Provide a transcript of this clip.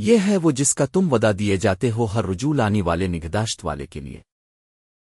یہ ہے وہ جس کا تم ودا دیے جاتے ہو ہر رجوع لانی والے نگہداشت والے کے لیے۔